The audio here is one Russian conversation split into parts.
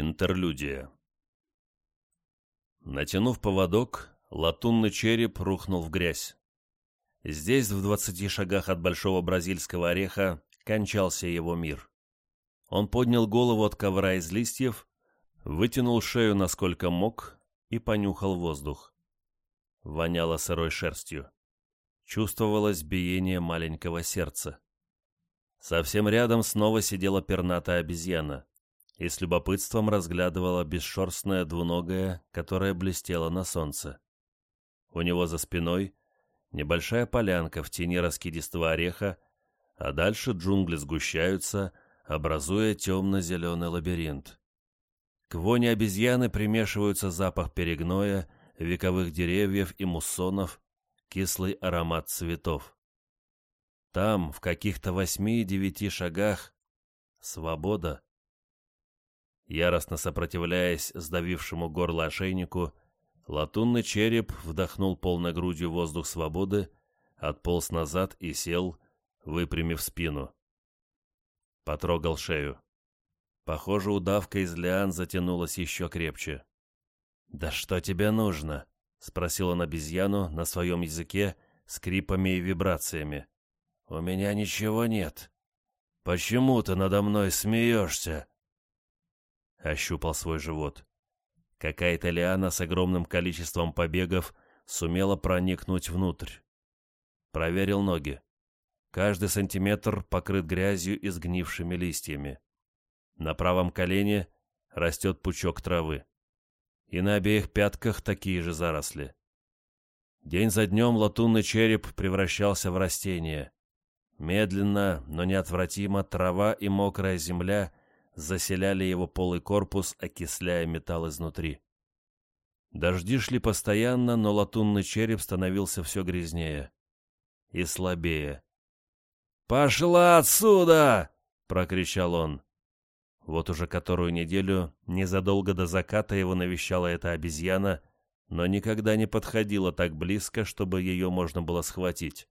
Интерлюдия Натянув поводок, латунный череп рухнул в грязь. Здесь, в двадцати шагах от большого бразильского ореха, кончался его мир. Он поднял голову от ковра из листьев, вытянул шею насколько мог и понюхал воздух. Воняло сырой шерстью. Чувствовалось биение маленького сердца. Совсем рядом снова сидела пернатая обезьяна и с любопытством разглядывала бесшерстное двуногое, которое блестело на солнце. У него за спиной небольшая полянка в тени раскидистого ореха, а дальше джунгли сгущаются, образуя темно-зеленый лабиринт. К воне обезьяны примешиваются запах перегноя, вековых деревьев и муссонов, кислый аромат цветов. Там, в каких-то восьми-девяти шагах, свобода. Яростно сопротивляясь сдавившему горло ошейнику, латунный череп вдохнул полной грудью воздух свободы, отполз назад и сел, выпрямив спину. Потрогал шею. Похоже, удавка из лиан затянулась еще крепче. «Да что тебе нужно?» — спросил он обезьяну на своем языке, скрипами и вибрациями. «У меня ничего нет. Почему ты надо мной смеешься?» Ощупал свой живот. Какая-то лиана с огромным количеством побегов сумела проникнуть внутрь. Проверил ноги. Каждый сантиметр покрыт грязью и сгнившими листьями. На правом колене растет пучок травы. И на обеих пятках такие же заросли. День за днем латунный череп превращался в растение. Медленно, но неотвратимо трава и мокрая земля заселяли его полый корпус, окисляя металл изнутри. Дожди шли постоянно, но латунный череп становился все грязнее и слабее. «Пошла отсюда!» — прокричал он. Вот уже которую неделю, незадолго до заката его навещала эта обезьяна, но никогда не подходила так близко, чтобы ее можно было схватить.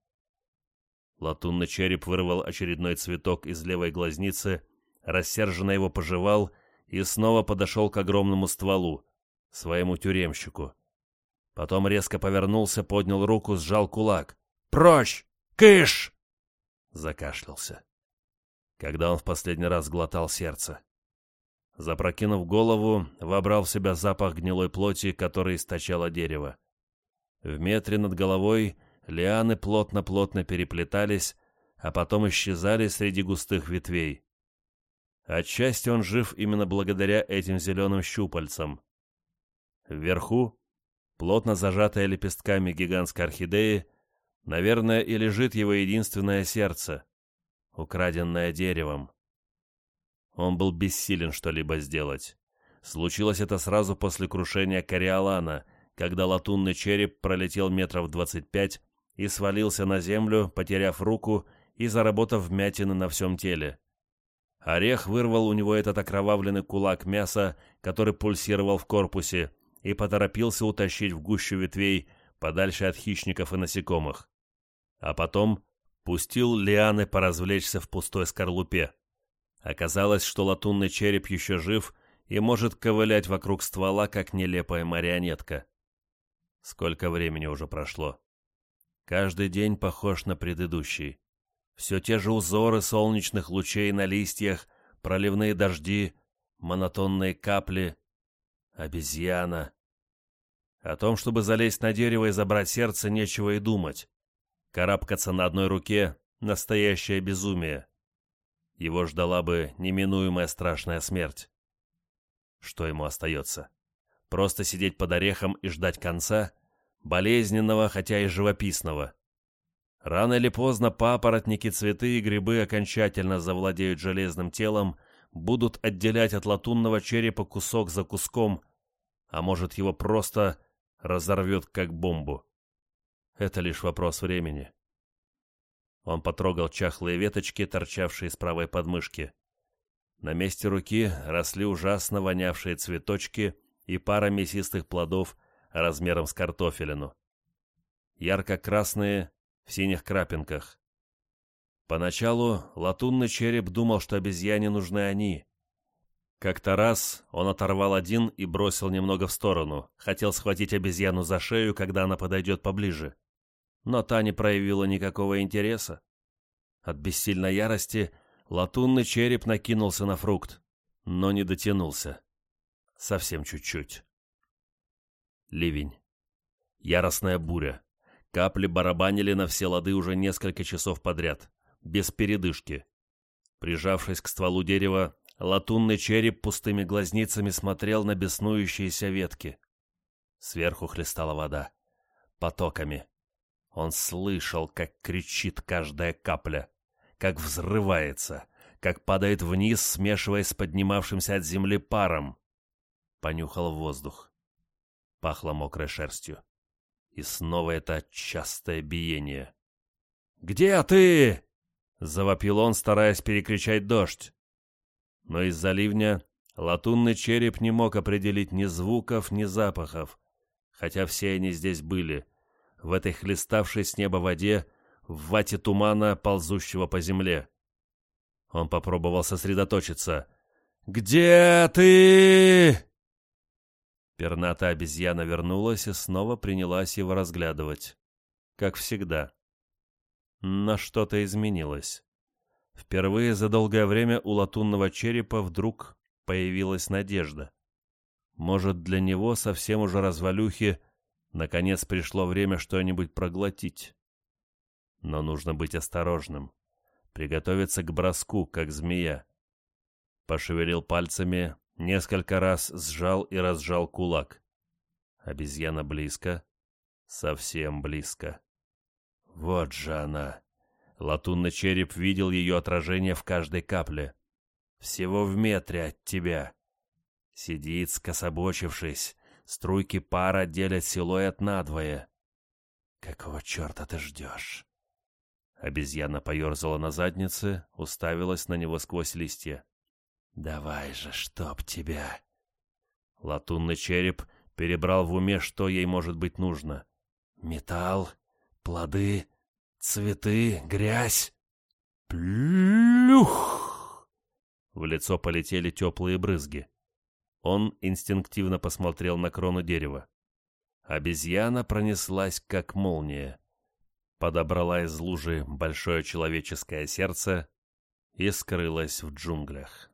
Латунный череп вырвал очередной цветок из левой глазницы рассерженно его пожевал и снова подошел к огромному стволу, своему тюремщику. Потом резко повернулся, поднял руку, сжал кулак. «Прочь! Кыш!» Закашлялся. Когда он в последний раз глотал сердце. Запрокинув голову, вобрал в себя запах гнилой плоти, который источало дерево. В метре над головой лианы плотно-плотно переплетались, а потом исчезали среди густых ветвей. Отчасти он жив именно благодаря этим зеленым щупальцам. Вверху, плотно зажатая лепестками гигантской орхидеи, наверное, и лежит его единственное сердце, украденное деревом. Он был бессилен что-либо сделать. Случилось это сразу после крушения Кориолана, когда латунный череп пролетел метров двадцать пять и свалился на землю, потеряв руку и заработав вмятины на всем теле. Орех вырвал у него этот окровавленный кулак мяса, который пульсировал в корпусе, и поторопился утащить в гущу ветвей подальше от хищников и насекомых. А потом пустил лианы поразвлечься в пустой скорлупе. Оказалось, что латунный череп еще жив и может ковылять вокруг ствола, как нелепая марионетка. Сколько времени уже прошло. Каждый день похож на предыдущий. Все те же узоры солнечных лучей на листьях, проливные дожди, монотонные капли. Обезьяна. О том, чтобы залезть на дерево и забрать сердце, нечего и думать. Карабкаться на одной руке — настоящее безумие. Его ждала бы неминуемая страшная смерть. Что ему остается? Просто сидеть под орехом и ждать конца? Болезненного, хотя и живописного. Рано или поздно папоротники, цветы и грибы окончательно завладеют железным телом, будут отделять от латунного черепа кусок за куском, а может его просто разорвет как бомбу. Это лишь вопрос времени. Он потрогал чахлые веточки, торчавшие с правой подмышки. На месте руки росли ужасно вонявшие цветочки и пара мясистых плодов размером с картофелину. Ярко-красные, в синих крапинках. Поначалу латунный череп думал, что обезьяне нужны они. Как-то раз он оторвал один и бросил немного в сторону, хотел схватить обезьяну за шею, когда она подойдет поближе. Но та не проявила никакого интереса. От бессильной ярости латунный череп накинулся на фрукт, но не дотянулся. Совсем чуть-чуть. Ливень. Яростная буря. Капли барабанили на все лады уже несколько часов подряд, без передышки. Прижавшись к стволу дерева, латунный череп пустыми глазницами смотрел на беснующиеся ветки. Сверху хлестала вода. Потоками. Он слышал, как кричит каждая капля, как взрывается, как падает вниз, смешиваясь с поднимавшимся от земли паром. Понюхал воздух. Пахло мокрой шерстью. И снова это частое биение. «Где ты?» — завопил он, стараясь перекричать дождь. Но из-за ливня латунный череп не мог определить ни звуков, ни запахов, хотя все они здесь были, в этой хлеставшей с неба воде, в вате тумана, ползущего по земле. Он попробовал сосредоточиться. «Где ты?» Перната обезьяна вернулась и снова принялась его разглядывать. Как всегда. Но что-то изменилось. Впервые за долгое время у латунного черепа вдруг появилась надежда. Может, для него совсем уже развалюхи наконец пришло время что-нибудь проглотить. Но нужно быть осторожным. Приготовиться к броску, как змея. Пошевелил пальцами, Несколько раз сжал и разжал кулак. Обезьяна близко, совсем близко. Вот же она. Латунный череп видел ее отражение в каждой капле. Всего в метре от тебя. Сидит, скособочившись. Струйки пара делят силуэт надвое. Какого черта ты ждешь? Обезьяна поерзала на заднице, уставилась на него сквозь листья. «Давай же, чтоб тебя!» Латунный череп перебрал в уме, что ей может быть нужно. «Металл, плоды, цветы, грязь!» «Плюх!» В лицо полетели теплые брызги. Он инстинктивно посмотрел на крону дерева. Обезьяна пронеслась, как молния. Подобрала из лужи большое человеческое сердце и скрылась в джунглях.